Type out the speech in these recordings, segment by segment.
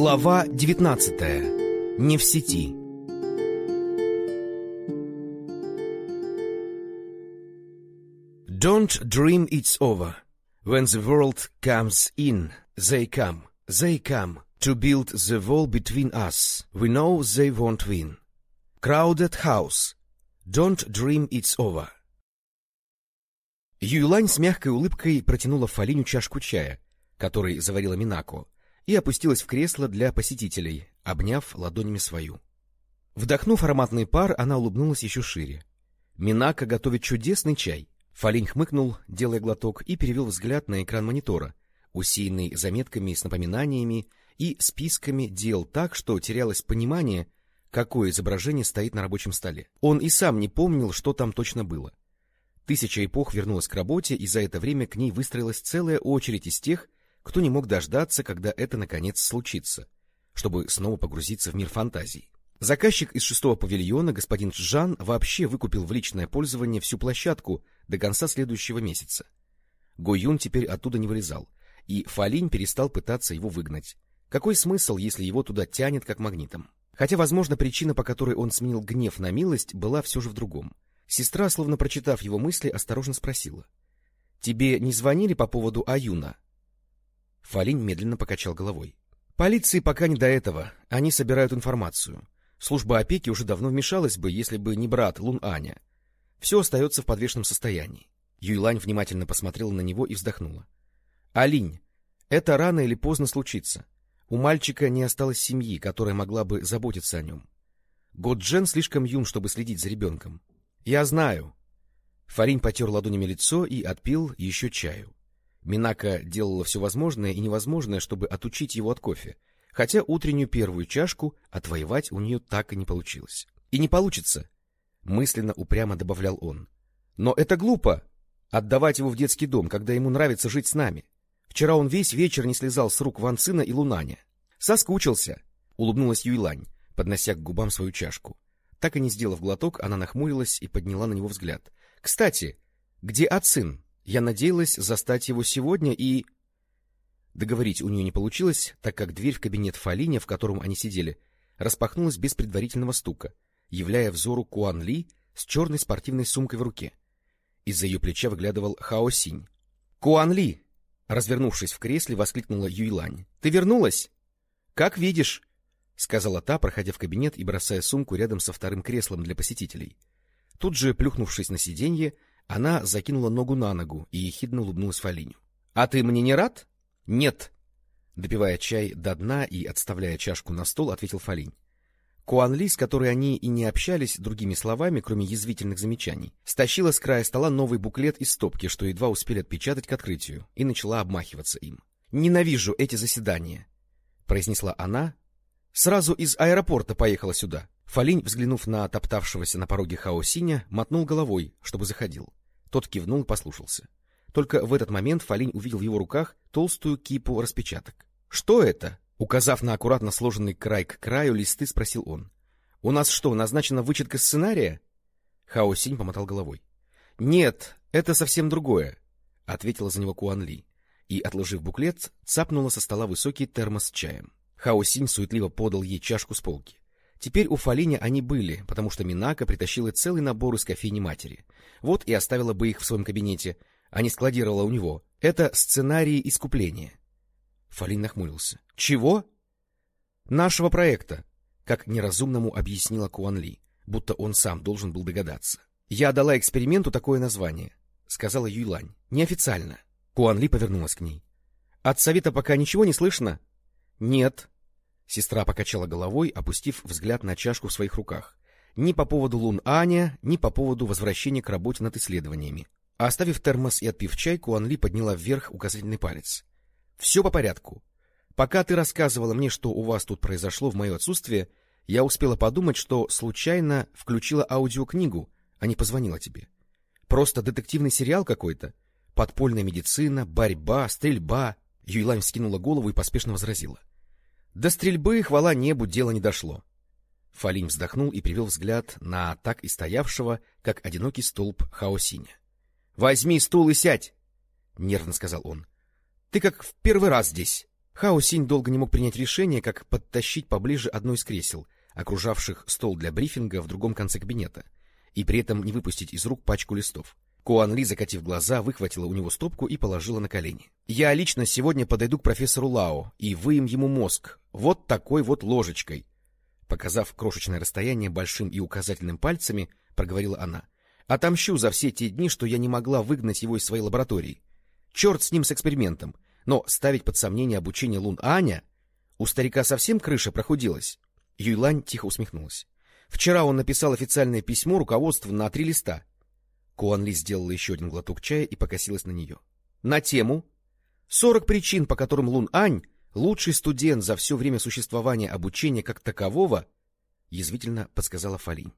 Глава 19. Не в сети. Don't dream it's over. When the world comes in, they come, they come to build the wall between us. We know they won't win. Crowded house. Don't dream it's over. Юйлань с мягкой улыбкой протянула Фалиню чашку чая, который заварила Минако, и опустилась в кресло для посетителей, обняв ладонями свою. Вдохнув ароматный пар, она улыбнулась еще шире. Минака готовит чудесный чай. Фалинь хмыкнул, делая глоток, и перевел взгляд на экран монитора, усеянный заметками с напоминаниями и списками дел так, что терялось понимание, какое изображение стоит на рабочем столе. Он и сам не помнил, что там точно было. Тысяча эпох вернулась к работе, и за это время к ней выстроилась целая очередь из тех, кто не мог дождаться, когда это наконец случится, чтобы снова погрузиться в мир фантазий. Заказчик из шестого павильона, господин Жан, вообще выкупил в личное пользование всю площадку до конца следующего месяца. Го Юн теперь оттуда не вылезал, и Фалинь перестал пытаться его выгнать. Какой смысл, если его туда тянет как магнитом? Хотя, возможно, причина, по которой он сменил гнев на милость, была все же в другом. Сестра, словно прочитав его мысли, осторожно спросила. — Тебе не звонили по поводу Аюна? Фалинь медленно покачал головой. Полиции пока не до этого. Они собирают информацию. Служба опеки уже давно вмешалась бы, если бы не брат Лун Аня. Все остается в подвешенном состоянии. Юйлань внимательно посмотрела на него и вздохнула. — Алинь, это рано или поздно случится. У мальчика не осталось семьи, которая могла бы заботиться о нем. Годжен слишком юн, чтобы следить за ребенком. — Я знаю. Фаринь потер ладонями лицо и отпил еще чаю. Минака делала все возможное и невозможное, чтобы отучить его от кофе, хотя утреннюю первую чашку отвоевать у нее так и не получилось. — И не получится, — мысленно упрямо добавлял он. — Но это глупо — отдавать его в детский дом, когда ему нравится жить с нами. Вчера он весь вечер не слезал с рук Ван Цина и Лунаня. — Соскучился, — улыбнулась Юйлань, поднося к губам свою чашку. Так и не сделав глоток, она нахмурилась и подняла на него взгляд. — Кстати, где Ацин? Я надеялась застать его сегодня и... Договорить у нее не получилось, так как дверь в кабинет Фалиня, в котором они сидели, распахнулась без предварительного стука, являя взору Куан Ли с черной спортивной сумкой в руке. Из-за ее плеча выглядывал Хао Синь. — Куан Ли! — развернувшись в кресле, воскликнула Юйлань. — Ты вернулась? — Как видишь, — сказала та, проходя в кабинет и бросая сумку рядом со вторым креслом для посетителей. Тут же, плюхнувшись на сиденье, она закинула ногу на ногу и ехидно улыбнулась Фалиню. — А ты мне не рад? — Нет. Допивая чай до дна и отставляя чашку на стол, ответил Фалинь. Куанли, с которой они и не общались другими словами, кроме язвительных замечаний, стащила с края стола новый буклет из стопки, что едва успели отпечатать к открытию, и начала обмахиваться им. — Ненавижу эти заседания, — произнесла она. Сразу из аэропорта поехала сюда. Фалинь, взглянув на топтавшегося на пороге Хаосиня, мотнул головой, чтобы заходил. Тот кивнул и послушался. Только в этот момент Фалинь увидел в его руках толстую кипу распечаток. — Что это? — указав на аккуратно сложенный край к краю листы, спросил он. — У нас что, назначена вычетка сценария? Хао Синь помотал головой. — Нет, это совсем другое, — ответила за него Куан Ли. И, отложив буклет, цапнула со стола высокий термос с чаем. Хао Синь суетливо подал ей чашку с полки. Теперь у Фалиня они были, потому что Минака притащила целый набор из кофейни матери. Вот и оставила бы их в своем кабинете, а не складировала у него. Это сценарии искупления. Фалин нахмурился. — Чего? — Нашего проекта, как неразумному объяснила Куанли, будто он сам должен был догадаться. — Я дала эксперименту такое название, — сказала Юйлань. — Неофициально. Куанли повернулась к ней. — От совета пока ничего не слышно? — Нет, Сестра покачала головой, опустив взгляд на чашку в своих руках. Ни по поводу Лун Аня, ни по поводу возвращения к работе над исследованиями. Оставив термос и отпив чай, Куанли подняла вверх указательный палец. — Все по порядку. Пока ты рассказывала мне, что у вас тут произошло в мое отсутствие, я успела подумать, что случайно включила аудиокнигу, а не позвонила тебе. Просто детективный сериал какой-то. Подпольная медицина, борьба, стрельба. Юйлань вскинула голову и поспешно возразила. До стрельбы, хвала небу, дело не дошло. Фалим вздохнул и привел взгляд на так и стоявшего, как одинокий столб Хаосиня. — Возьми стул и сядь! — нервно сказал он. — Ты как в первый раз здесь. Хао Синь долго не мог принять решение, как подтащить поближе одно из кресел, окружавших стол для брифинга в другом конце кабинета, и при этом не выпустить из рук пачку листов. Куан Ли, закатив глаза, выхватила у него стопку и положила на колени. — Я лично сегодня подойду к профессору Лао и выем ему мозг вот такой вот ложечкой. Показав крошечное расстояние большим и указательным пальцами, проговорила она. — Отомщу за все те дни, что я не могла выгнать его из своей лаборатории. Черт с ним с экспериментом. Но ставить под сомнение обучение Лун Аня... У старика совсем крыша прохудилась. Юйлань тихо усмехнулась. Вчера он написал официальное письмо руководству на три листа. Куан Ли сделала еще один глоток чая и покосилась на нее. На тему «Сорок причин, по которым Лун Ань — лучший студент за все время существования обучения как такового», — язвительно подсказала Фалинь.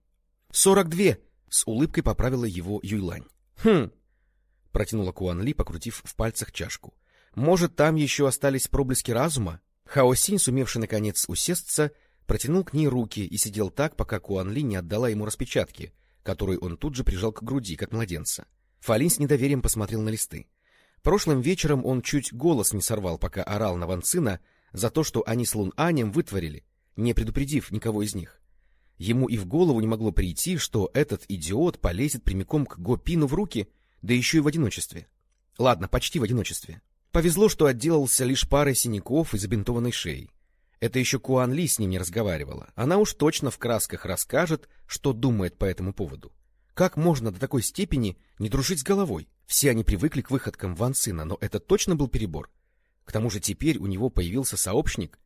«Сорок две!» — с улыбкой поправила его Юйлань. «Хм!» — протянула Куан Ли, покрутив в пальцах чашку. Может, там еще остались проблески разума? Хаосинь, сумевший наконец усесться, протянул к ней руки и сидел так, пока Куан Ли не отдала ему распечатки, которые он тут же прижал к груди, как младенца. Фалин с недоверием посмотрел на листы. Прошлым вечером он чуть голос не сорвал, пока орал на Ван Цина за то, что они с Лун Анем вытворили, не предупредив никого из них. Ему и в голову не могло прийти, что этот идиот полезет прямиком к Го Пину в руки, да еще и в одиночестве. Ладно, почти в одиночестве. Повезло, что отделался лишь парой синяков и забинтованной шеей. Это еще Куан Ли с ним не разговаривала. Она уж точно в красках расскажет, что думает по этому поводу. Как можно до такой степени не дружить с головой? Все они привыкли к выходкам Ван Сына, но это точно был перебор. К тому же теперь у него появился сообщник,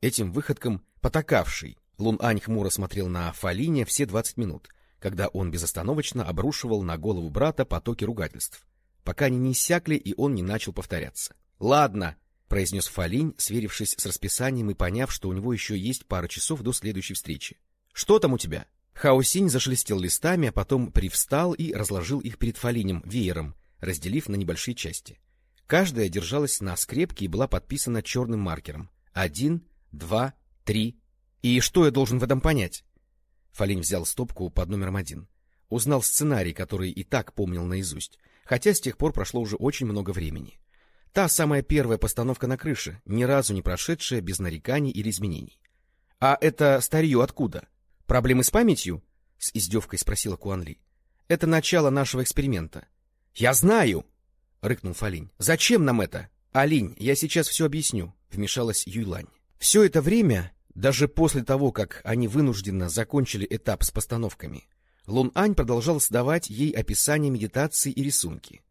этим выходкам потакавший. Лун Ань хмуро смотрел на Фалине все двадцать минут, когда он безостановочно обрушивал на голову брата потоки ругательств пока они не иссякли, и он не начал повторяться. — Ладно, — произнес Фалинь, сверившись с расписанием и поняв, что у него еще есть пара часов до следующей встречи. — Что там у тебя? Хаосинь зашелестел листами, а потом привстал и разложил их перед Фалинем веером, разделив на небольшие части. Каждая держалась на скрепке и была подписана черным маркером. Один, два, три. И что я должен в этом понять? Фалинь взял стопку под номером один. Узнал сценарий, который и так помнил наизусть хотя с тех пор прошло уже очень много времени. Та самая первая постановка на крыше, ни разу не прошедшая без нареканий или изменений. — А это старье откуда? Проблемы с памятью? — с издевкой спросила Куанли. — Это начало нашего эксперимента. — Я знаю! — рыкнул Фалинь. — Зачем нам это? — Алинь, я сейчас все объясню, — вмешалась Юйлань. Все это время, даже после того, как они вынужденно закончили этап с постановками, Лун Ань продолжал сдавать ей описание медитации и рисунки.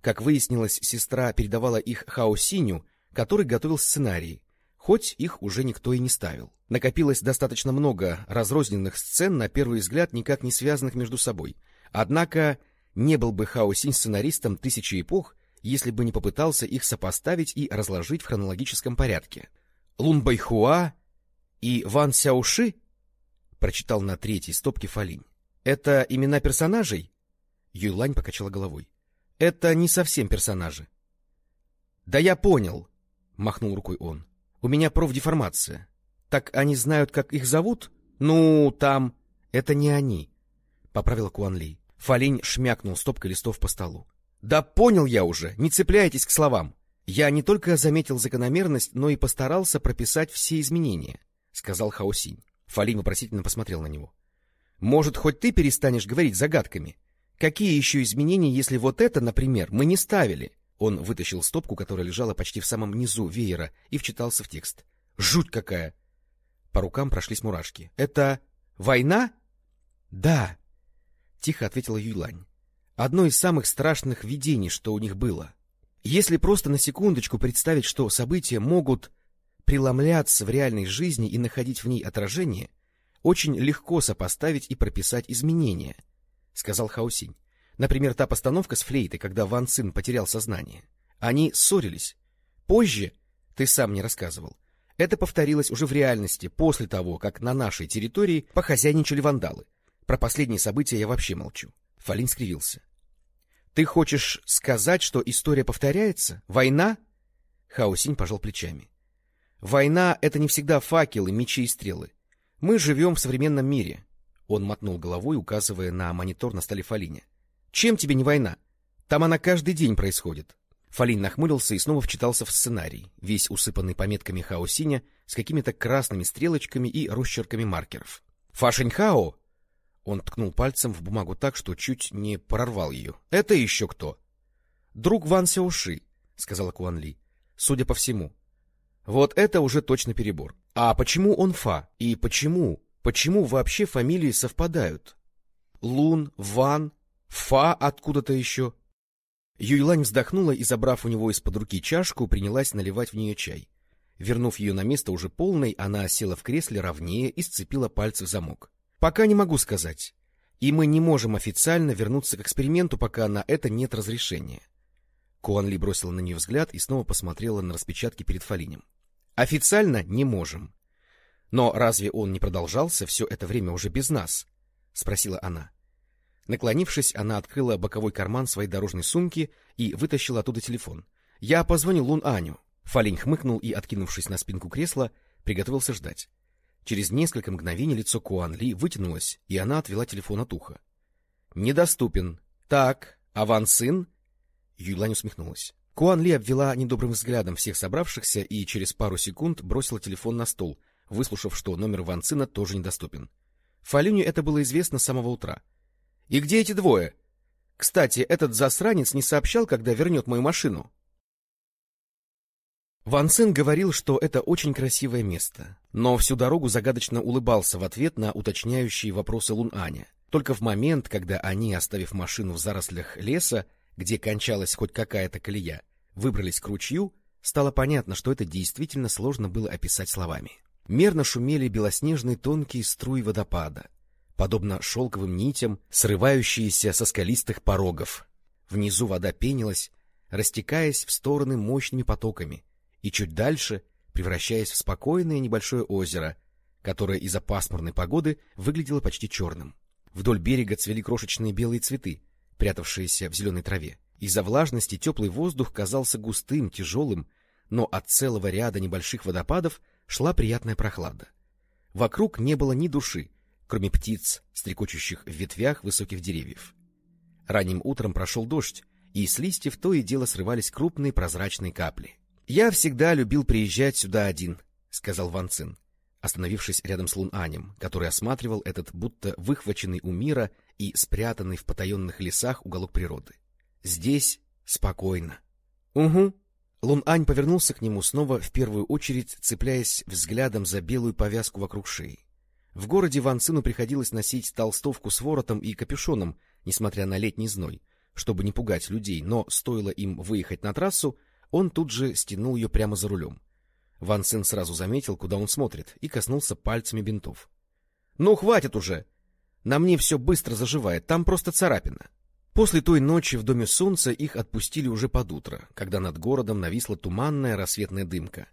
Как выяснилось, сестра передавала их Хао Синю, который готовил сценарии, хоть их уже никто и не ставил. Накопилось достаточно много разрозненных сцен, на первый взгляд никак не связанных между собой. Однако не был бы Хао Синь сценаристом тысячи эпох, если бы не попытался их сопоставить и разложить в хронологическом порядке. Лун Байхуа и Ван Сяоши прочитал на третьей стопке Фалинь. Это имена персонажей? Юйлань покачала головой. Это не совсем персонажи. Да я понял, махнул рукой он. У меня профдеформация. Так они знают, как их зовут? Ну, там... Это не они, поправила Куанли. Фалинь шмякнул стопкой листов по столу. Да понял я уже, не цепляйтесь к словам. Я не только заметил закономерность, но и постарался прописать все изменения, сказал Хаосинь. Фалинь вопросительно посмотрел на него. Может, хоть ты перестанешь говорить загадками? Какие еще изменения, если вот это, например, мы не ставили? Он вытащил стопку, которая лежала почти в самом низу веера, и вчитался в текст. Жуть какая! По рукам прошлись мурашки. Это война? Да, тихо ответила Юйлань. Одно из самых страшных видений, что у них было. Если просто на секундочку представить, что события могут преломляться в реальной жизни и находить в ней отражение, очень легко сопоставить и прописать изменения, — сказал Хаусинь. Например, та постановка с флейтой, когда Ван Цин потерял сознание. Они ссорились. Позже, ты сам мне рассказывал, это повторилось уже в реальности, после того, как на нашей территории похозяйничали вандалы. Про последние события я вообще молчу. Фалин скривился. — Ты хочешь сказать, что история повторяется? Война? Хаусинь пожал плечами. — Война — это не всегда факелы, мечи и стрелы. Мы живем в современном мире. Он мотнул головой, указывая на монитор на столе Фалине. Чем тебе не война? Там она каждый день происходит. Фалин нахмурился и снова вчитался в сценарий, весь усыпанный пометками хаосиня с какими-то красными стрелочками и росчерками маркеров. «Фашеньхао!» Он ткнул пальцем в бумагу так, что чуть не прорвал ее. «Это еще кто?» «Друг Ван Сяоши», — сказала Куанли. «Судя по всему». Вот это уже точно перебор. А почему он Фа? И почему? Почему вообще фамилии совпадают? Лун, Ван, Фа откуда-то еще? Юйлань вздохнула и, забрав у него из-под руки чашку, принялась наливать в нее чай. Вернув ее на место уже полной, она села в кресле ровнее и сцепила пальцы в замок. Пока не могу сказать. И мы не можем официально вернуться к эксперименту, пока на это нет разрешения. Куанли бросила на нее взгляд и снова посмотрела на распечатки перед Фалинем. Официально не можем. Но разве он не продолжался все это время уже без нас? — спросила она. Наклонившись, она открыла боковой карман своей дорожной сумки и вытащила оттуда телефон. — Я позвонил Лун Аню. Фалинь хмыкнул и, откинувшись на спинку кресла, приготовился ждать. Через несколько мгновений лицо Куан Ли вытянулось, и она отвела телефон от уха. — Недоступен. Так, а Ван Сын? Юйлань усмехнулась. Куан Ли обвела недобрым взглядом всех собравшихся и через пару секунд бросила телефон на стол, выслушав, что номер Ван Цина тоже недоступен. Фалюню это было известно с самого утра. — И где эти двое? Кстати, этот засранец не сообщал, когда вернет мою машину. Ван Цин говорил, что это очень красивое место, но всю дорогу загадочно улыбался в ответ на уточняющие вопросы Лун Аня. Только в момент, когда они, оставив машину в зарослях леса, где кончалась хоть какая-то колея, выбрались к ручью, стало понятно, что это действительно сложно было описать словами. Мерно шумели белоснежные тонкие струи водопада, подобно шелковым нитям, срывающиеся со скалистых порогов. Внизу вода пенилась, растекаясь в стороны мощными потоками, и чуть дальше превращаясь в спокойное небольшое озеро, которое из-за пасмурной погоды выглядело почти черным. Вдоль берега цвели крошечные белые цветы, прятавшиеся в зеленой траве. Из-за влажности теплый воздух казался густым, тяжелым, но от целого ряда небольших водопадов шла приятная прохлада. Вокруг не было ни души, кроме птиц, стрекочущих в ветвях высоких деревьев. Ранним утром прошел дождь, и с листьев то и дело срывались крупные прозрачные капли. — Я всегда любил приезжать сюда один, — сказал Ван Цин, остановившись рядом с Лун Анем, который осматривал этот будто выхваченный у мира и спрятанный в потаенных лесах уголок природы. Здесь спокойно. — Угу. Лун Ань повернулся к нему, снова в первую очередь цепляясь взглядом за белую повязку вокруг шеи. В городе Ван Цину приходилось носить толстовку с воротом и капюшоном, несмотря на летний зной, чтобы не пугать людей, но стоило им выехать на трассу, он тут же стянул ее прямо за рулем. Ван Цин сразу заметил, куда он смотрит, и коснулся пальцами бинтов. — Ну, хватит уже! На мне все быстро заживает, там просто царапина. После той ночи в Доме Солнца их отпустили уже под утро, когда над городом нависла туманная рассветная дымка.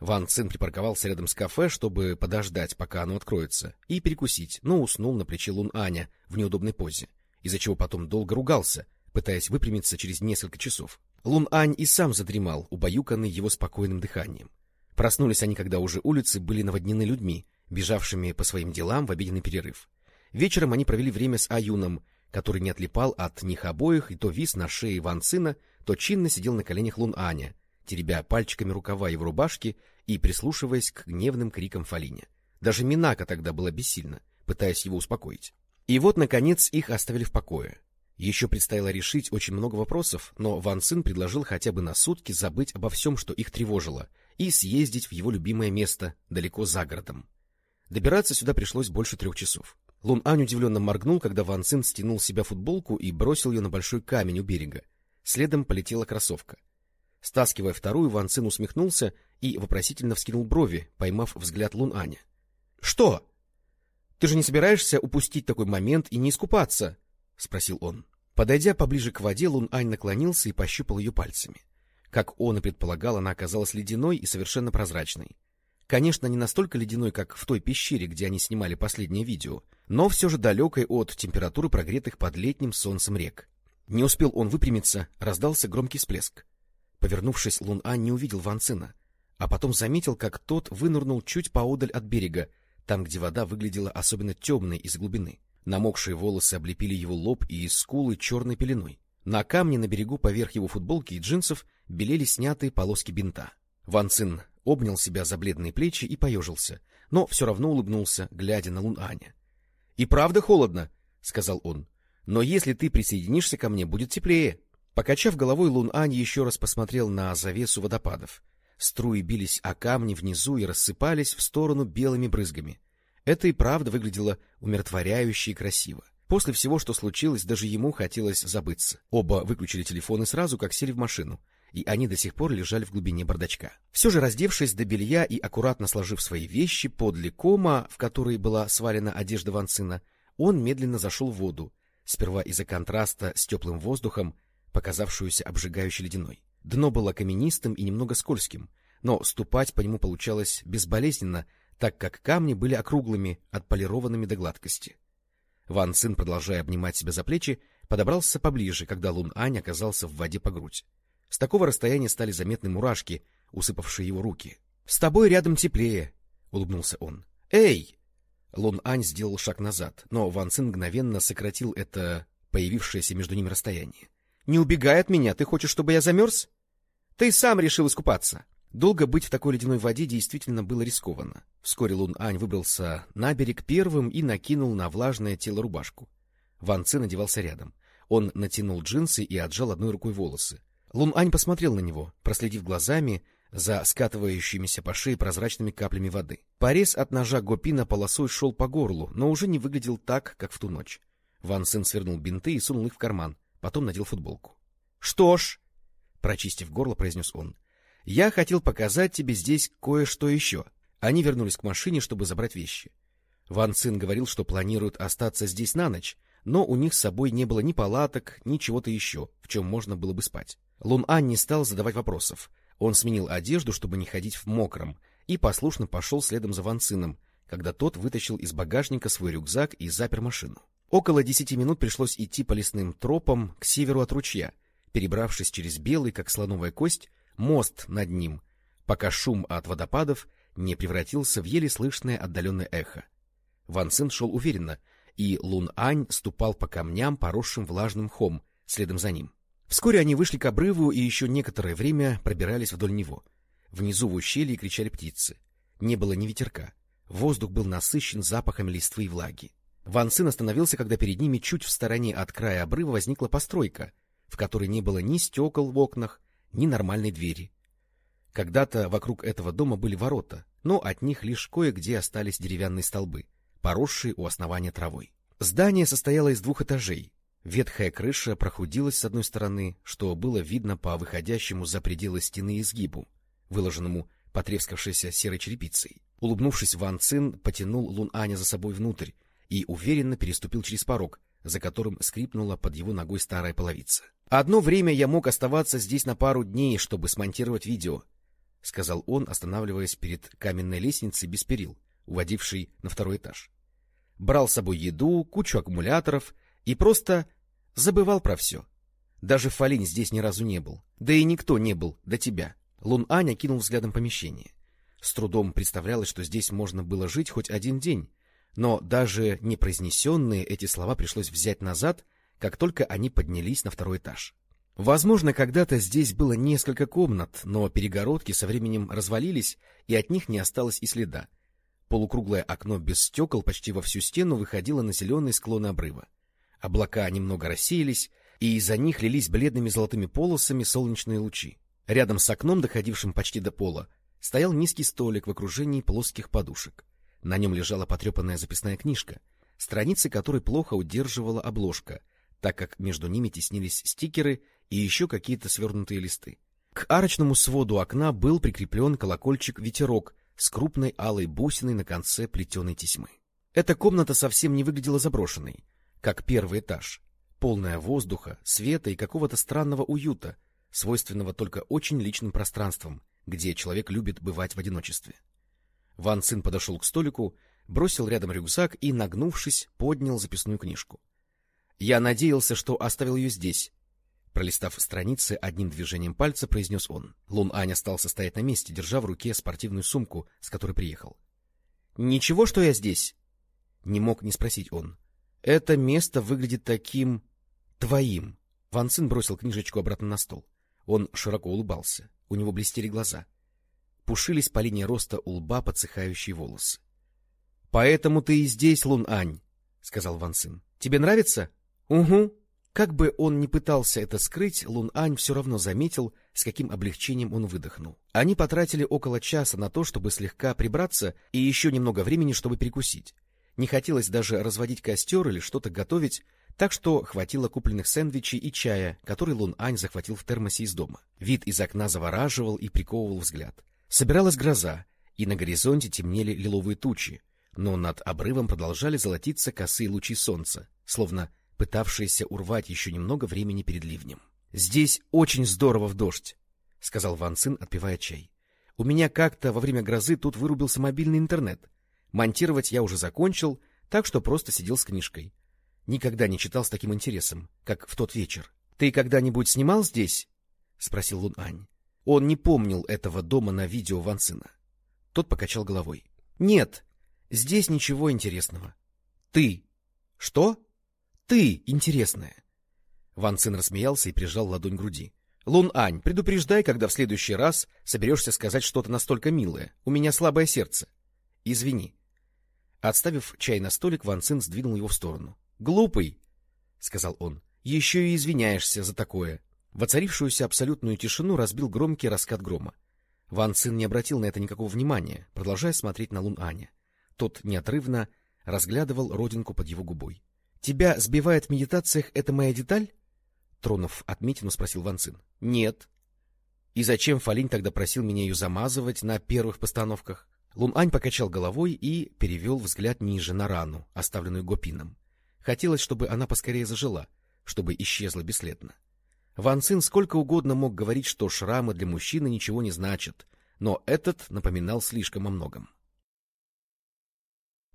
Ван Цин припарковался рядом с кафе, чтобы подождать, пока оно откроется, и перекусить, но уснул на плече Лун Аня в неудобной позе, из-за чего потом долго ругался, пытаясь выпрямиться через несколько часов. Лун Ань и сам задремал, убаюканный его спокойным дыханием. Проснулись они, когда уже улицы были наводнены людьми, бежавшими по своим делам в обеденный перерыв. Вечером они провели время с Аюном, который не отлипал от них обоих и то вис на шее Ван Цина, то чинно сидел на коленях Лун Аня, теребя пальчиками рукава его рубашки и прислушиваясь к гневным крикам Фалиня. Даже Минака тогда была бессильна, пытаясь его успокоить. И вот, наконец, их оставили в покое. Еще предстояло решить очень много вопросов, но Ван Цин предложил хотя бы на сутки забыть обо всем, что их тревожило, и съездить в его любимое место, далеко за городом. Добираться сюда пришлось больше трех часов. Лун Ань удивленно моргнул, когда Ван Цин стянул с себя футболку и бросил ее на большой камень у берега. Следом полетела кроссовка. Стаскивая вторую, Ван Цин усмехнулся и вопросительно вскинул брови, поймав взгляд Лун Аня. — Что? Ты же не собираешься упустить такой момент и не искупаться? — спросил он. Подойдя поближе к воде, Лун Ань наклонился и пощупал ее пальцами. Как он и предполагал, она оказалась ледяной и совершенно прозрачной. Конечно, не настолько ледяной, как в той пещере, где они снимали последнее видео — но все же далекой от температуры прогретых под летним солнцем рек. Не успел он выпрямиться, раздался громкий всплеск. Повернувшись, Лун Ань не увидел Ван Цина, а потом заметил, как тот вынырнул чуть поодаль от берега, там, где вода выглядела особенно темной из глубины. Намокшие волосы облепили его лоб и скулы черной пеленой. На камне на берегу поверх его футболки и джинсов белели снятые полоски бинта. Ван Цин обнял себя за бледные плечи и поежился, но все равно улыбнулся, глядя на Лун Аня. — И правда холодно, — сказал он. — Но если ты присоединишься ко мне, будет теплее. Покачав головой, Лун Ань еще раз посмотрел на завесу водопадов. Струи бились о камни внизу и рассыпались в сторону белыми брызгами. Это и правда выглядело умиротворяюще и красиво. После всего, что случилось, даже ему хотелось забыться. Оба выключили телефоны сразу, как сели в машину, и они до сих пор лежали в глубине бардачка. Все же, раздевшись до белья и аккуратно сложив свои вещи подле кома, в которой была свалена одежда Ванцина, он медленно зашел в воду, сперва из-за контраста с теплым воздухом, показавшуюся обжигающей ледяной. Дно было каменистым и немного скользким, но ступать по нему получалось безболезненно, так как камни были округлыми, отполированными до гладкости. Ван Цин, продолжая обнимать себя за плечи, подобрался поближе, когда Лун Ань оказался в воде по грудь. С такого расстояния стали заметны мурашки, усыпавшие его руки. — С тобой рядом теплее, — улыбнулся он. — Эй! Лун Ань сделал шаг назад, но Ван Цин мгновенно сократил это появившееся между ними расстояние. — Не убегай от меня, ты хочешь, чтобы я замерз? Ты сам решил искупаться. — Долго быть в такой ледяной воде действительно было рискованно. Вскоре Лун Ань выбрался на берег первым и накинул на влажное тело рубашку. Ван Ци надевался рядом. Он натянул джинсы и отжал одной рукой волосы. Лун Ань посмотрел на него, проследив глазами за скатывающимися по шее прозрачными каплями воды. Порез от ножа Гопина полосой шел по горлу, но уже не выглядел так, как в ту ночь. Ван Цин свернул бинты и сунул их в карман, потом надел футболку. — Что ж, — прочистив горло, произнес он, я хотел показать тебе здесь кое-что еще. Они вернулись к машине, чтобы забрать вещи. Ван Цин говорил, что планируют остаться здесь на ночь, но у них с собой не было ни палаток, ни чего-то еще, в чем можно было бы спать. Лун Ан не стал задавать вопросов. Он сменил одежду, чтобы не ходить в мокром, и послушно пошел следом за Ван Цином, когда тот вытащил из багажника свой рюкзак и запер машину. Около десяти минут пришлось идти по лесным тропам к северу от ручья, перебравшись через белый, как слоновая кость, мост над ним, пока шум от водопадов не превратился в еле слышное отдаленное эхо. Ван Цин шел уверенно, и Лун Ань ступал по камням, поросшим влажным хом, следом за ним. Вскоре они вышли к обрыву и еще некоторое время пробирались вдоль него. Внизу в ущелье кричали птицы. Не было ни ветерка. Воздух был насыщен запахом листвы и влаги. Ван Цин остановился, когда перед ними чуть в стороне от края обрыва возникла постройка, в которой не было ни стекол в окнах, ни нормальной двери. Когда-то вокруг этого дома были ворота, но от них лишь кое-где остались деревянные столбы, поросшие у основания травой. Здание состояло из двух этажей. Ветхая крыша прохудилась с одной стороны, что было видно по выходящему за пределы стены изгибу, выложенному потрескавшейся серой черепицей. Улыбнувшись, Ван Цин потянул Лун Аня за собой внутрь и уверенно переступил через порог, за которым скрипнула под его ногой старая половица. — Одно время я мог оставаться здесь на пару дней, чтобы смонтировать видео, — сказал он, останавливаясь перед каменной лестницей без перил, уводившей на второй этаж. Брал с собой еду, кучу аккумуляторов и просто забывал про все. Даже Фалин здесь ни разу не был, да и никто не был до тебя. Лун Аня кинул взглядом помещение. С трудом представлялось, что здесь можно было жить хоть один день, но даже непроизнесенные эти слова пришлось взять назад — как только они поднялись на второй этаж. Возможно, когда-то здесь было несколько комнат, но перегородки со временем развалились, и от них не осталось и следа. Полукруглое окно без стекол почти во всю стену выходило на зеленый склон обрыва. Облака немного рассеялись, и из-за них лились бледными золотыми полосами солнечные лучи. Рядом с окном, доходившим почти до пола, стоял низкий столик в окружении плоских подушек. На нем лежала потрепанная записная книжка, страницы которой плохо удерживала обложка — так как между ними теснились стикеры и еще какие-то свернутые листы. К арочному своду окна был прикреплен колокольчик-ветерок с крупной алой бусиной на конце плетеной тесьмы. Эта комната совсем не выглядела заброшенной, как первый этаж, полная воздуха, света и какого-то странного уюта, свойственного только очень личным пространствам, где человек любит бывать в одиночестве. Ван Цин подошел к столику, бросил рядом рюкзак и, нагнувшись, поднял записную книжку. Я надеялся, что оставил ее здесь. Пролистав страницы, одним движением пальца произнес он. Лун Ань остался стоять на месте, держа в руке спортивную сумку, с которой приехал. — Ничего, что я здесь? Не мог не спросить он. — Это место выглядит таким... твоим. Ван Цин бросил книжечку обратно на стол. Он широко улыбался. У него блестели глаза. Пушились по линии роста у лба подсыхающие волосы. — Поэтому ты и здесь, Лун Ань, — сказал Ван Цин. — Тебе нравится? — Угу. Как бы он ни пытался это скрыть, Лун Ань все равно заметил, с каким облегчением он выдохнул. Они потратили около часа на то, чтобы слегка прибраться, и еще немного времени, чтобы перекусить. Не хотелось даже разводить костер или что-то готовить, так что хватило купленных сэндвичей и чая, который Лун Ань захватил в термосе из дома. Вид из окна завораживал и приковывал взгляд. Собиралась гроза, и на горизонте темнели лиловые тучи, но над обрывом продолжали золотиться косые лучи солнца, словно пытавшиеся урвать еще немного времени перед ливнем. — Здесь очень здорово в дождь, — сказал Ван Цин, отпивая чай. — У меня как-то во время грозы тут вырубился мобильный интернет. Монтировать я уже закончил, так что просто сидел с книжкой. Никогда не читал с таким интересом, как в тот вечер. — Ты когда-нибудь снимал здесь? — спросил Лун Ань. Он не помнил этого дома на видео Ван Цина. Тот покачал головой. — Нет, здесь ничего интересного. — Ты. — Что? Ты интересная. Ван Цин рассмеялся и прижал ладонь к груди. — Лун Ань, предупреждай, когда в следующий раз соберешься сказать что-то настолько милое. У меня слабое сердце. — Извини. Отставив чай на столик, Ван Цин сдвинул его в сторону. — Глупый, — сказал он, — еще и извиняешься за такое. Воцарившуюся абсолютную тишину разбил громкий раскат грома. Ван Цин не обратил на это никакого внимания, продолжая смотреть на Лун Аня. Тот неотрывно разглядывал родинку под его губой. — Тебя сбивает в медитациях эта моя деталь? Тронув отметину, спросил Ван Цин. — Нет. — И зачем Фалинь тогда просил меня ее замазывать на первых постановках? Лун Ань покачал головой и перевел взгляд ниже, на рану, оставленную Гопином. Хотелось, чтобы она поскорее зажила, чтобы исчезла бесследно. Ван Цин сколько угодно мог говорить, что шрамы для мужчины ничего не значат, но этот напоминал слишком о многом.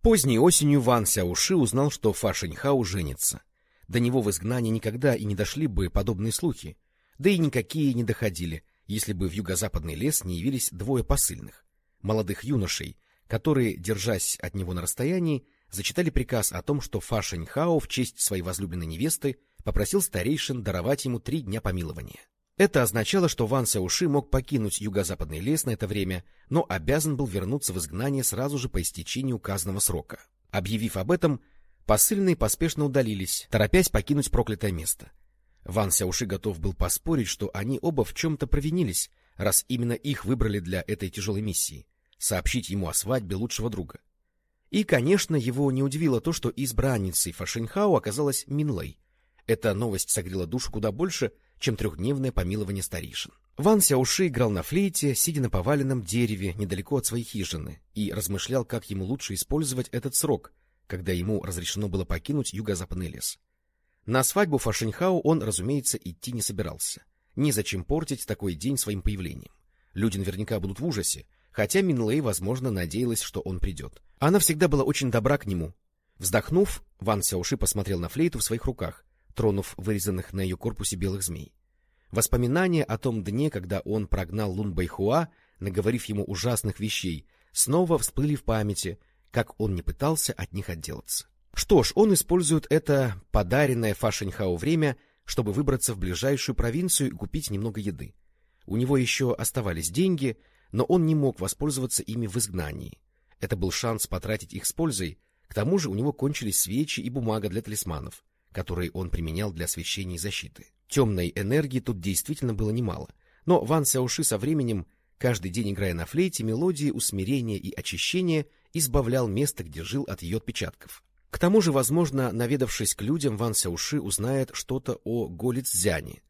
Поздней осенью Ван Сяуши узнал, что Фа Шэньхао женится. До него в изгнании никогда и не дошли бы подобные слухи, да и никакие не доходили, если бы в юго-западный лес не явились двое посыльных, молодых юношей, которые, держась от него на расстоянии, зачитали приказ о том, что Фа Шэньхао в честь своей возлюбленной невесты попросил старейшин даровать ему три дня помилования. Это означало, что Ван Сяуши мог покинуть юго-западный лес на это время, но обязан был вернуться в изгнание сразу же по истечении указанного срока. Объявив об этом, посыльные поспешно удалились, торопясь покинуть проклятое место. Ван Сяуши готов был поспорить, что они оба в чем-то провинились, раз именно их выбрали для этой тяжелой миссии — сообщить ему о свадьбе лучшего друга. И, конечно, его не удивило то, что избранницей Фашинхао оказалась Минлэй, эта новость согрела душу куда больше, чем трехдневное помилование старейшин. Ван Сяуши играл на флейте, сидя на поваленном дереве недалеко от своей хижины, и размышлял, как ему лучше использовать этот срок, когда ему разрешено было покинуть юго-западный лес. На свадьбу Фашиньхао он, разумеется, идти не собирался. Незачем портить такой день своим появлением. Люди наверняка будут в ужасе, хотя Минлей, возможно, надеялась, что он придет. Она всегда была очень добра к нему. Вздохнув, Ван Сяуши посмотрел на флейту в своих руках тронув вырезанных на ее корпусе белых змей. Воспоминания о том дне, когда он прогнал Лун Байхуа, наговорив ему ужасных вещей, снова всплыли в памяти, как он не пытался от них отделаться. Что ж, он использует это подаренное Фашеньхау время, чтобы выбраться в ближайшую провинцию и купить немного еды. У него еще оставались деньги, но он не мог воспользоваться ими в изгнании. Это был шанс потратить их с пользой, к тому же у него кончились свечи и бумага для талисманов которые он применял для освещения и защиты. Темной энергии тут действительно было немало, но Ван Сяоши со временем, каждый день играя на флейте, мелодии усмирения и очищения, избавлял место, где жил от ее отпечатков. К тому же, возможно, наведавшись к людям, Ван Сяуши узнает что-то о Голицзяне.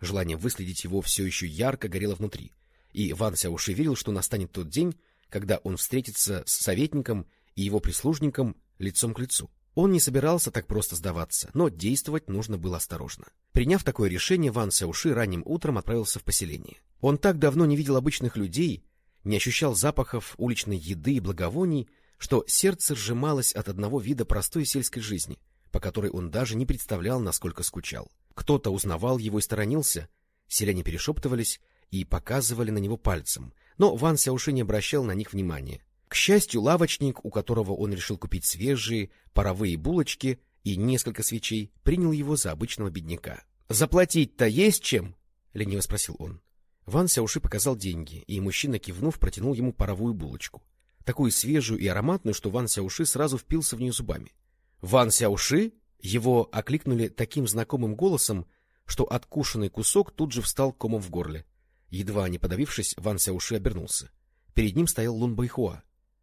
Желание выследить его все еще ярко горело внутри, и Ван Сяуши верил, что настанет тот день, когда он встретится с советником и его прислужником лицом к лицу. Он не собирался так просто сдаваться, но действовать нужно было осторожно. Приняв такое решение, Ван Сяуши ранним утром отправился в поселение. Он так давно не видел обычных людей, не ощущал запахов уличной еды и благовоний, что сердце сжималось от одного вида простой сельской жизни, по которой он даже не представлял, насколько скучал. Кто-то узнавал его и сторонился, селяне перешептывались и показывали на него пальцем, но Ван Сяуши не обращал на них внимания. К счастью, лавочник, у которого он решил купить свежие паровые булочки и несколько свечей, принял его за обычного бедняка. — Заплатить-то есть чем? — лениво спросил он. Ван Сяуши показал деньги, и мужчина, кивнув, протянул ему паровую булочку. Такую свежую и ароматную, что Ван Сяуши сразу впился в нее зубами. — Ван Сяуши? Его окликнули таким знакомым голосом, что откушенный кусок тут же встал комом в горле. Едва не подавившись, Ван Сяуши обернулся. Перед ним стоял Лун Байхуа.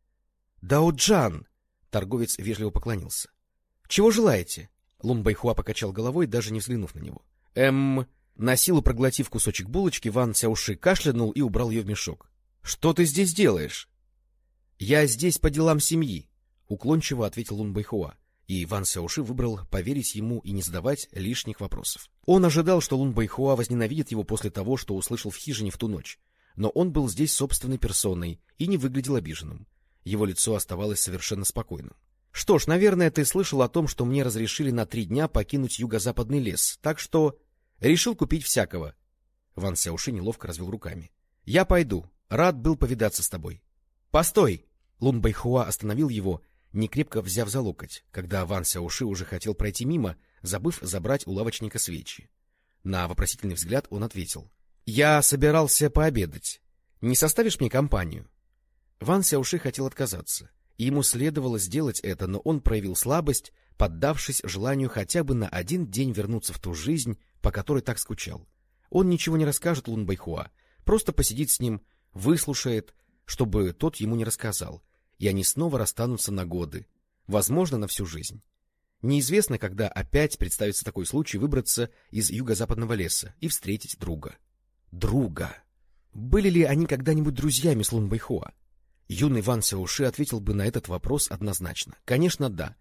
— Дао Джан! — торговец вежливо поклонился. — Чего желаете? Лун Байхуа покачал головой, даже не взглянув на него. — Эм... На силу проглотив кусочек булочки, Ван Сяуши кашлянул и убрал ее в мешок. — Что ты здесь делаешь? — Я здесь по делам семьи, — уклончиво ответил Лун Байхуа, и Ван Сяуши выбрал поверить ему и не задавать лишних вопросов. Он ожидал, что Лун Байхуа возненавидит его после того, что услышал в хижине в ту ночь, но он был здесь собственной персоной и не выглядел обиженным. Его лицо оставалось совершенно спокойным. — Что ж, наверное, ты слышал о том, что мне разрешили на три дня покинуть юго-западный лес, так что... Решил купить всякого. Ван Сяуши неловко развел руками. — Я пойду. Рад был повидаться с тобой. — Постой! Лун Байхуа остановил его, некрепко взяв за локоть, когда Ван Сяуши уже хотел пройти мимо, забыв забрать у лавочника свечи. На вопросительный взгляд он ответил. — Я собирался пообедать. Не составишь мне компанию? Ван Сяуши хотел отказаться. И ему следовало сделать это, но он проявил слабость, поддавшись желанию хотя бы на один день вернуться в ту жизнь, по которой так скучал. Он ничего не расскажет Лун Байхуа, просто посидит с ним, выслушает, чтобы тот ему не рассказал, и они снова расстанутся на годы, возможно, на всю жизнь. Неизвестно, когда опять представится такой случай выбраться из юго-западного леса и встретить друга. Друга! Были ли они когда-нибудь друзьями с Лун Байхуа? Юный Ван Сяуши ответил бы на этот вопрос однозначно. Конечно, да.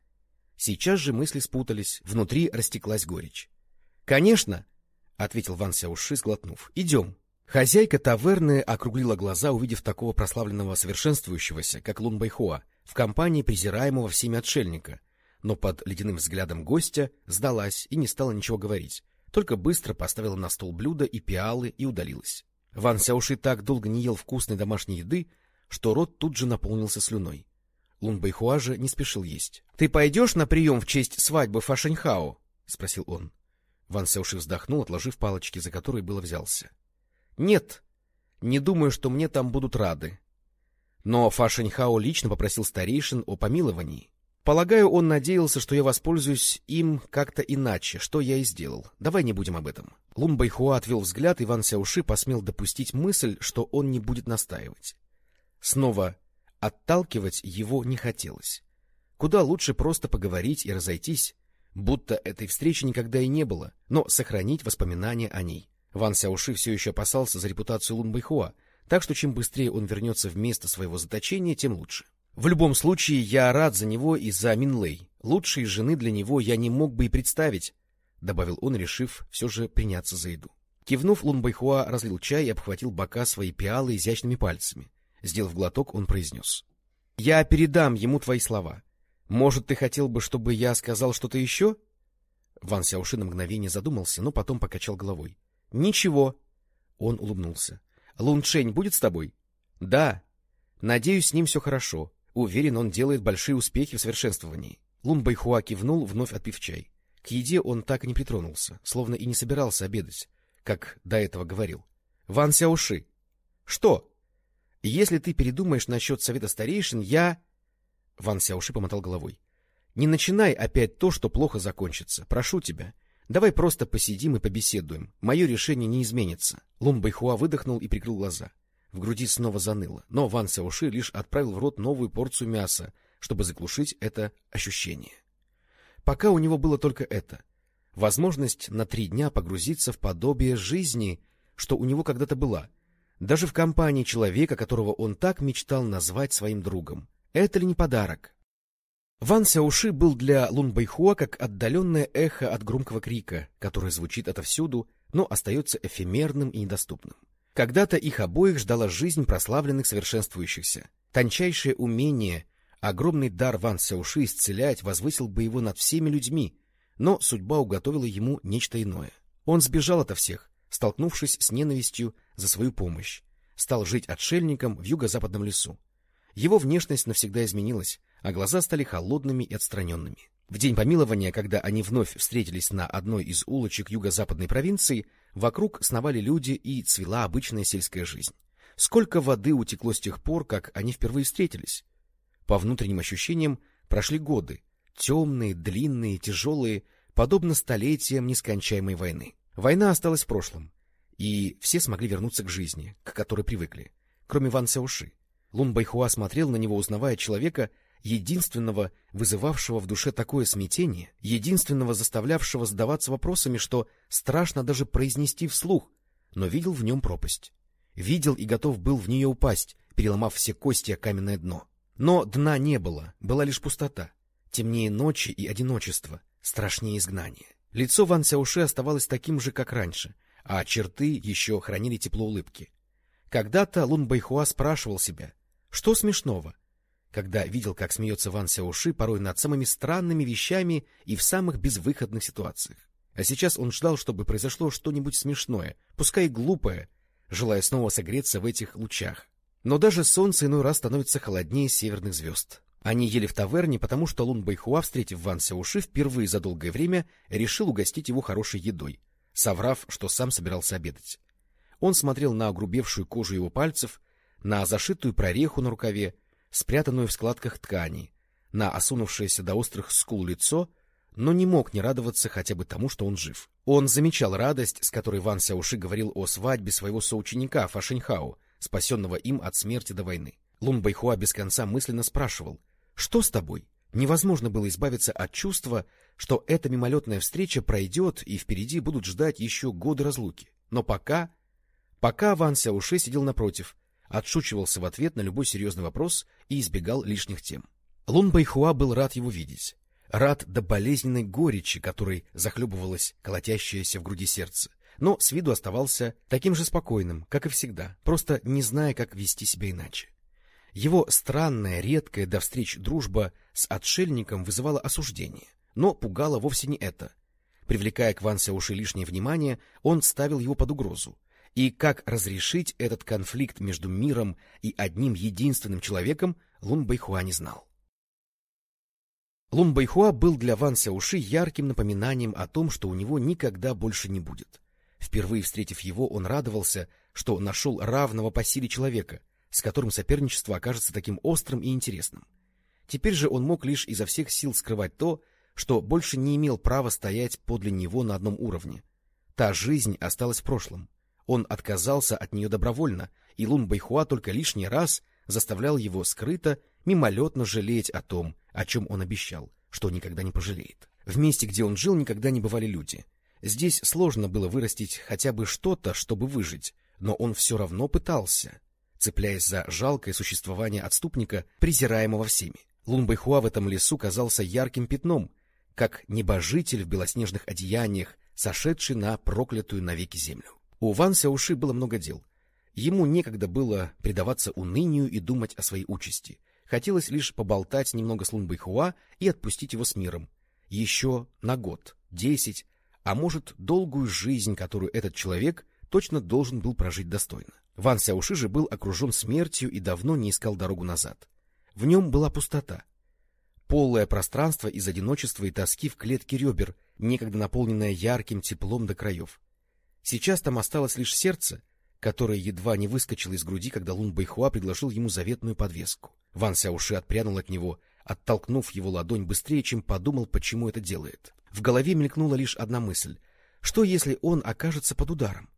Сейчас же мысли спутались, внутри растеклась горечь. — Конечно, — ответил Ван Сяуши, сглотнув. — Идем. Хозяйка таверны округлила глаза, увидев такого прославленного совершенствующегося, как Лун Байхуа, в компании презираемого всеми отшельника, но под ледяным взглядом гостя сдалась и не стала ничего говорить, только быстро поставила на стол блюда и пиалы и удалилась. Ван Сяуши так долго не ел вкусной домашней еды, что рот тут же наполнился слюной. Лун Байхуа же не спешил есть. — Ты пойдешь на прием в честь свадьбы Фашеньхао? — спросил он. Ван Сяуши вздохнул, отложив палочки, за которые было взялся. — Нет, не думаю, что мне там будут рады. Но Фа Шэньхао лично попросил старейшин о помиловании. Полагаю, он надеялся, что я воспользуюсь им как-то иначе, что я и сделал. Давай не будем об этом. Лун Байхуа отвел взгляд, и Ван Сяуши посмел допустить мысль, что он не будет настаивать. Снова отталкивать его не хотелось. Куда лучше просто поговорить и разойтись, будто этой встречи никогда и не было, но сохранить воспоминания о ней. Ван Сяоши все еще опасался за репутацию Лун Байхуа, так что чем быстрее он вернется в место своего заточения, тем лучше. В любом случае, я рад за него и за Минлей. Лучшей жены для него я не мог бы и представить, — добавил он, решив все же приняться за еду. Кивнув, Лун Байхуа разлил чай и обхватил бока своей пиалы изящными пальцами. Сделав глоток, он произнес. — Я передам ему твои слова. Может, ты хотел бы, чтобы я сказал что-то еще? Ван Сяуши на мгновение задумался, но потом покачал головой. — Ничего. Он улыбнулся. — Лун Чэнь будет с тобой? — Да. Надеюсь, с ним все хорошо. Уверен, он делает большие успехи в совершенствовании. Лун Байхуа кивнул, вновь отпив чай. К еде он так и не притронулся, словно и не собирался обедать, как до этого говорил. — Ван Сяуши. — Что? — Если ты передумаешь насчет совета старейшин, я... Ван Сяуши помотал головой. — Не начинай опять то, что плохо закончится. Прошу тебя. Давай просто посидим и побеседуем. Мое решение не изменится. Лун Байхуа выдохнул и прикрыл глаза. В груди снова заныло, но Ван Сяуши лишь отправил в рот новую порцию мяса, чтобы заглушить это ощущение. Пока у него было только это. Возможность на три дня погрузиться в подобие жизни, что у него когда-то была, даже в компании человека, которого он так мечтал назвать своим другом. Это ли не подарок? Ван Сяуши был для Лун Байхуа как отдаленное эхо от громкого крика, которое звучит отовсюду, но остается эфемерным и недоступным. Когда-то их обоих ждала жизнь прославленных совершенствующихся. Тончайшее умение, огромный дар Ван Сяуши исцелять возвысил бы его над всеми людьми, но судьба уготовила ему нечто иное. Он сбежал ото всех, столкнувшись с ненавистью за свою помощь, стал жить отшельником в юго-западном лесу. Его внешность навсегда изменилась, а глаза стали холодными и отстраненными. В день помилования, когда они вновь встретились на одной из улочек юго-западной провинции, вокруг сновали люди и цвела обычная сельская жизнь. Сколько воды утекло с тех пор, как они впервые встретились? По внутренним ощущениям прошли годы, темные, длинные, тяжелые, подобно столетиям нескончаемой войны. Война осталась в прошлом, и все смогли вернуться к жизни, к которой привыкли, кроме Ван Сяоши. Лун Байхуа смотрел на него, узнавая человека, единственного, вызывавшего в душе такое смятение, единственного, заставлявшего задаваться вопросами, что страшно даже произнести вслух, но видел в нем пропасть. Видел и готов был в нее упасть, переломав все кости о каменное дно. Но дна не было, была лишь пустота. Темнее ночи и одиночество, страшнее изгнания. Лицо Ван Сяуши оставалось таким же, как раньше, а черты еще хранили тепло улыбки. Когда-то Лун Байхуа спрашивал себя, что смешного, когда видел, как смеется Ван Сяуши порой над самыми странными вещами и в самых безвыходных ситуациях. А сейчас он ждал, чтобы произошло что-нибудь смешное, пускай и глупое, желая снова согреться в этих лучах. Но даже солнце иной раз становится холоднее северных звезд. Они ели в таверне, потому что Лун Байхуа, встретив Ван Сяуши, впервые за долгое время решил угостить его хорошей едой, соврав, что сам собирался обедать. Он смотрел на огрубевшую кожу его пальцев, на зашитую прореху на рукаве, спрятанную в складках ткани, на осунувшееся до острых скул лицо, но не мог не радоваться хотя бы тому, что он жив. Он замечал радость, с которой Ван Сяуши говорил о свадьбе своего соученика Фашиньхао, спасенного им от смерти до войны. Лун Байхуа без конца мысленно спрашивал — что с тобой? Невозможно было избавиться от чувства, что эта мимолетная встреча пройдет, и впереди будут ждать еще годы разлуки. Но пока... Пока Ван Сяуше сидел напротив, отшучивался в ответ на любой серьезный вопрос и избегал лишних тем. Лун Байхуа был рад его видеть. Рад до болезненной горечи, которой захлебывалось колотящееся в груди сердце. Но с виду оставался таким же спокойным, как и всегда, просто не зная, как вести себя иначе. Его странная, редкая до встреч дружба с отшельником вызывала осуждение, но пугало вовсе не это. Привлекая к Ван Сяуши лишнее внимание, он ставил его под угрозу. И как разрешить этот конфликт между миром и одним единственным человеком, Лун Байхуа не знал. Лун Байхуа был для Ван Сяуши ярким напоминанием о том, что у него никогда больше не будет. Впервые встретив его, он радовался, что нашел равного по силе человека — с которым соперничество окажется таким острым и интересным. Теперь же он мог лишь изо всех сил скрывать то, что больше не имел права стоять подле него на одном уровне. Та жизнь осталась в прошлом. Он отказался от нее добровольно, и Лун Байхуа только лишний раз заставлял его скрыто, мимолетно жалеть о том, о чем он обещал, что никогда не пожалеет. В месте, где он жил, никогда не бывали люди. Здесь сложно было вырастить хотя бы что-то, чтобы выжить, но он все равно пытался цепляясь за жалкое существование отступника, презираемого всеми. Лун Байхуа в этом лесу казался ярким пятном, как небожитель в белоснежных одеяниях, сошедший на проклятую навеки землю. У Ван Сяуши было много дел. Ему некогда было предаваться унынию и думать о своей участи. Хотелось лишь поболтать немного с Лун Байхуа и отпустить его с миром. Еще на год, десять, а может, долгую жизнь, которую этот человек точно должен был прожить достойно. Ван Сяуши же был окружен смертью и давно не искал дорогу назад. В нем была пустота. Полое пространство из одиночества и тоски в клетке ребер, некогда наполненное ярким теплом до краев. Сейчас там осталось лишь сердце, которое едва не выскочило из груди, когда Лун Байхуа предложил ему заветную подвеску. Ван Сяуши отпрянул от него, оттолкнув его ладонь быстрее, чем подумал, почему это делает. В голове мелькнула лишь одна мысль. Что, если он окажется под ударом?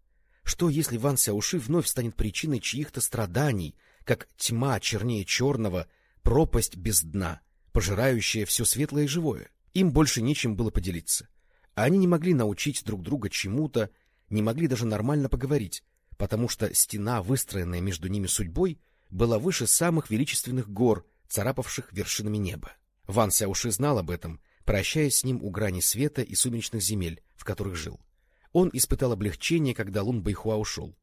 Что, если Ван Сяуши вновь станет причиной чьих-то страданий, как тьма чернее черного, пропасть без дна, пожирающая все светлое и живое? Им больше нечем было поделиться. Они не могли научить друг друга чему-то, не могли даже нормально поговорить, потому что стена, выстроенная между ними судьбой, была выше самых величественных гор, царапавших вершинами неба. Ван Сяуши знал об этом, прощаясь с ним у грани света и сумеречных земель, в которых жил. Он испытал облегчение, когда Лун Байхуа ушел.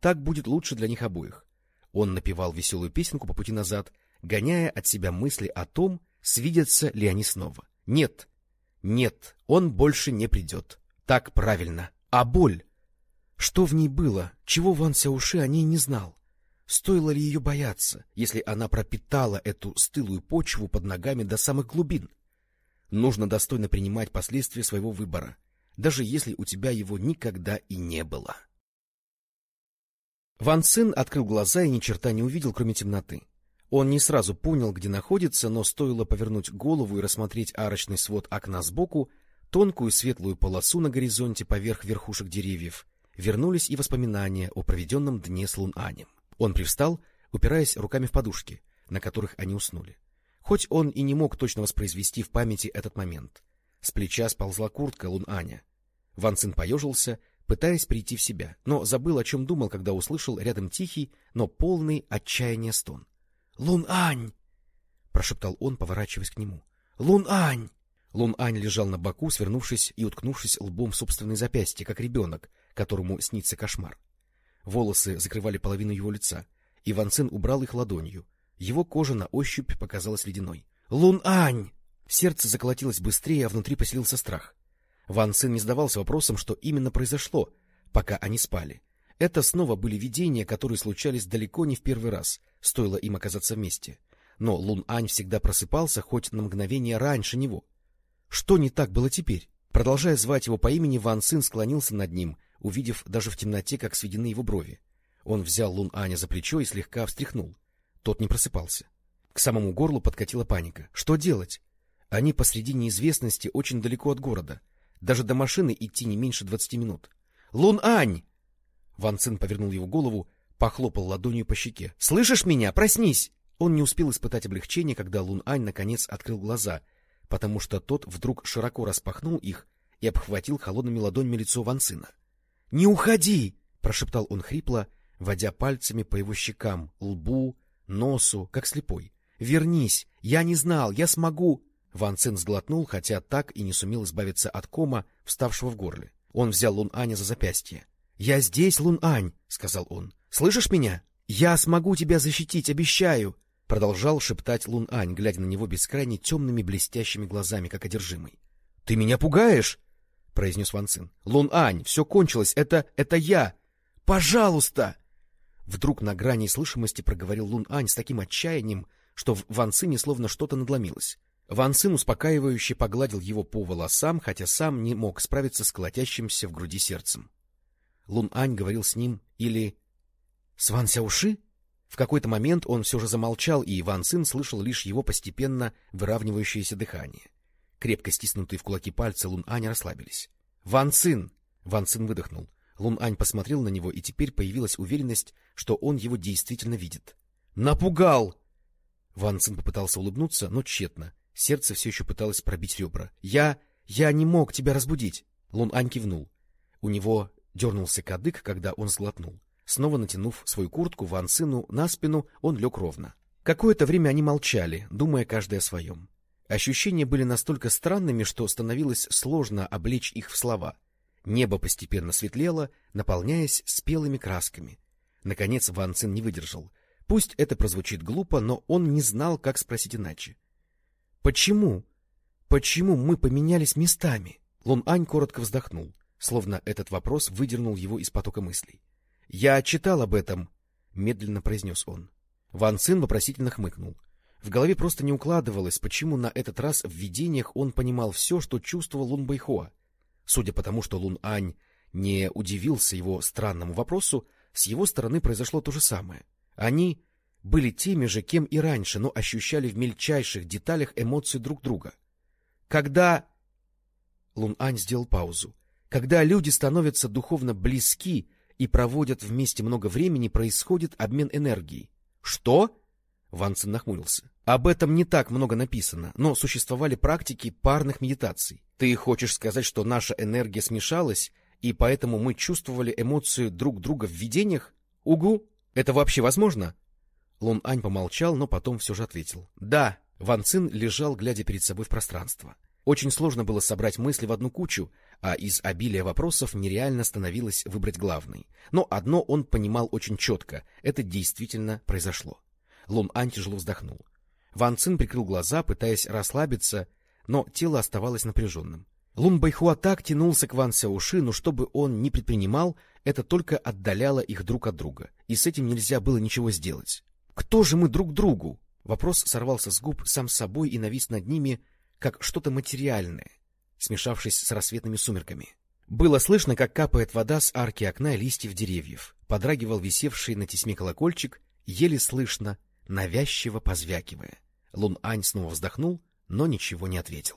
Так будет лучше для них обоих. Он напевал веселую песенку по пути назад, гоняя от себя мысли о том, свидятся ли они снова. Нет, нет, он больше не придет. Так правильно. А боль? Что в ней было? Чего Ван Сяуши о ней не знал? Стоило ли ее бояться, если она пропитала эту стылую почву под ногами до самых глубин? Нужно достойно принимать последствия своего выбора, даже если у тебя его никогда и не было. Ван Цин открыл глаза и ни черта не увидел, кроме темноты. Он не сразу понял, где находится, но стоило повернуть голову и рассмотреть арочный свод окна сбоку, тонкую светлую полосу на горизонте поверх верхушек деревьев, вернулись и воспоминания о проведенном дне с Лун-Анем. Он привстал, упираясь руками в подушки, на которых они уснули. Хоть он и не мог точно воспроизвести в памяти этот момент. С плеча сползла куртка Лун-Аня. Ван Цин поежился пытаясь прийти в себя, но забыл, о чем думал, когда услышал рядом тихий, но полный отчаяния стон. — Лун-Ань! — прошептал он, поворачиваясь к нему. — Лун-Ань! Лун-Ань лежал на боку, свернувшись и уткнувшись лбом в собственное запястье, как ребенок, которому снится кошмар. Волосы закрывали половину его лица, и Ван Цин убрал их ладонью. Его кожа на ощупь показалась ледяной. «Лун-Ань!» Сердце заколотилось быстрее, а внутри поселился страх. Ван Цин не задавался вопросом, что именно произошло, пока они спали. Это снова были видения, которые случались далеко не в первый раз, стоило им оказаться вместе. Но Лун Ань всегда просыпался хоть на мгновение раньше него. Что не так было теперь? Продолжая звать его по имени, Ван Цин склонился над ним, увидев даже в темноте, как сведены его брови. Он взял Лун Аня за плечо и слегка встряхнул. Тот не просыпался. К самому горлу подкатила паника. Что делать? Они посреди неизвестности очень далеко от города. Даже до машины идти не меньше двадцати минут. «Лун-Ань!» Ван Цин повернул его голову, похлопал ладонью по щеке. «Слышишь меня? Проснись!» Он не успел испытать облегчение, когда Лун-Ань наконец открыл глаза, потому что тот вдруг широко распахнул их и обхватил холодными ладонями лицо Ван Цина. «Не уходи!» — прошептал он хрипло, водя пальцами по его щекам, лбу, носу, как слепой. «Вернись! Я не знал! Я смогу!» Ван Цин сглотнул, хотя так и не сумел избавиться от кома, вставшего в горле. Он взял Лун Аня за запястье. — Я здесь, Лун Ань, — сказал он. — Слышишь меня? Я смогу тебя защитить, обещаю! Продолжал шептать Лун Ань, глядя на него бескрайне темными блестящими глазами, как одержимый. — Ты меня пугаешь? — произнес Ван Цин. — Лун Ань, все кончилось, это... это я! Пожалуйста! Вдруг на грани слышимости проговорил Лун Ань с таким отчаянием, что в Ван Цине словно что-то надломилось. Ван Цин успокаивающе погладил его по волосам, хотя сам не мог справиться с колотящимся в груди сердцем. Лун Ань говорил с ним или... с Ван Сяуши? В какой-то момент он все же замолчал, и Ван Цин слышал лишь его постепенно выравнивающееся дыхание. Крепко стиснутые в кулаки пальцы Лун Аня расслабились. — Ван Цин! Ван Цин выдохнул. Лун Ань посмотрел на него, и теперь появилась уверенность, что он его действительно видит. — Напугал! Ван Цин попытался улыбнуться, но тщетно. Сердце все еще пыталось пробить ребра. — Я... я не мог тебя разбудить. Лун Ань кивнул. У него дернулся кадык, когда он сглотнул. Снова натянув свою куртку Ван Сыну на спину, он лег ровно. Какое-то время они молчали, думая каждый о своем. Ощущения были настолько странными, что становилось сложно облечь их в слова. Небо постепенно светлело, наполняясь спелыми красками. Наконец Ван Цин не выдержал. Пусть это прозвучит глупо, но он не знал, как спросить иначе. Почему? Почему мы поменялись местами? Лун Ань коротко вздохнул, словно этот вопрос выдернул его из потока мыслей. — Я читал об этом, — медленно произнес он. Ван Цин вопросительно хмыкнул. В голове просто не укладывалось, почему на этот раз в видениях он понимал все, что чувствовал Лун Байхуа. Судя по тому, что Лун Ань не удивился его странному вопросу, с его стороны произошло то же самое. Они были теми же, кем и раньше, но ощущали в мельчайших деталях эмоции друг друга. Когда... Лун Ань сделал паузу. Когда люди становятся духовно близки и проводят вместе много времени, происходит обмен энергией. Что? Ван Цин нахмурился. Об этом не так много написано, но существовали практики парных медитаций. Ты хочешь сказать, что наша энергия смешалась, и поэтому мы чувствовали эмоцию друг друга в видениях? Угу! Это вообще возможно? Лун Ань помолчал, но потом все же ответил. — Да. Ван Цин лежал, глядя перед собой в пространство. Очень сложно было собрать мысли в одну кучу, а из обилия вопросов нереально становилось выбрать главный. Но одно он понимал очень четко — это действительно произошло. Лун Ань тяжело вздохнул. Ван Цин прикрыл глаза, пытаясь расслабиться, но тело оставалось напряженным. Лун Байхуа так тянулся к Ван Сяуши, но что бы он ни предпринимал, это только отдаляло их друг от друга, и с этим нельзя было ничего сделать. Кто же мы друг другу? Вопрос сорвался с губ сам собой и навис над ними, как что-то материальное, смешавшись с рассветными сумерками. Было слышно, как капает вода с арки окна листьев деревьев, подрагивал висевший на тесьме колокольчик, еле слышно, навязчиво позвякивая. Лун Ань снова вздохнул, но ничего не ответил.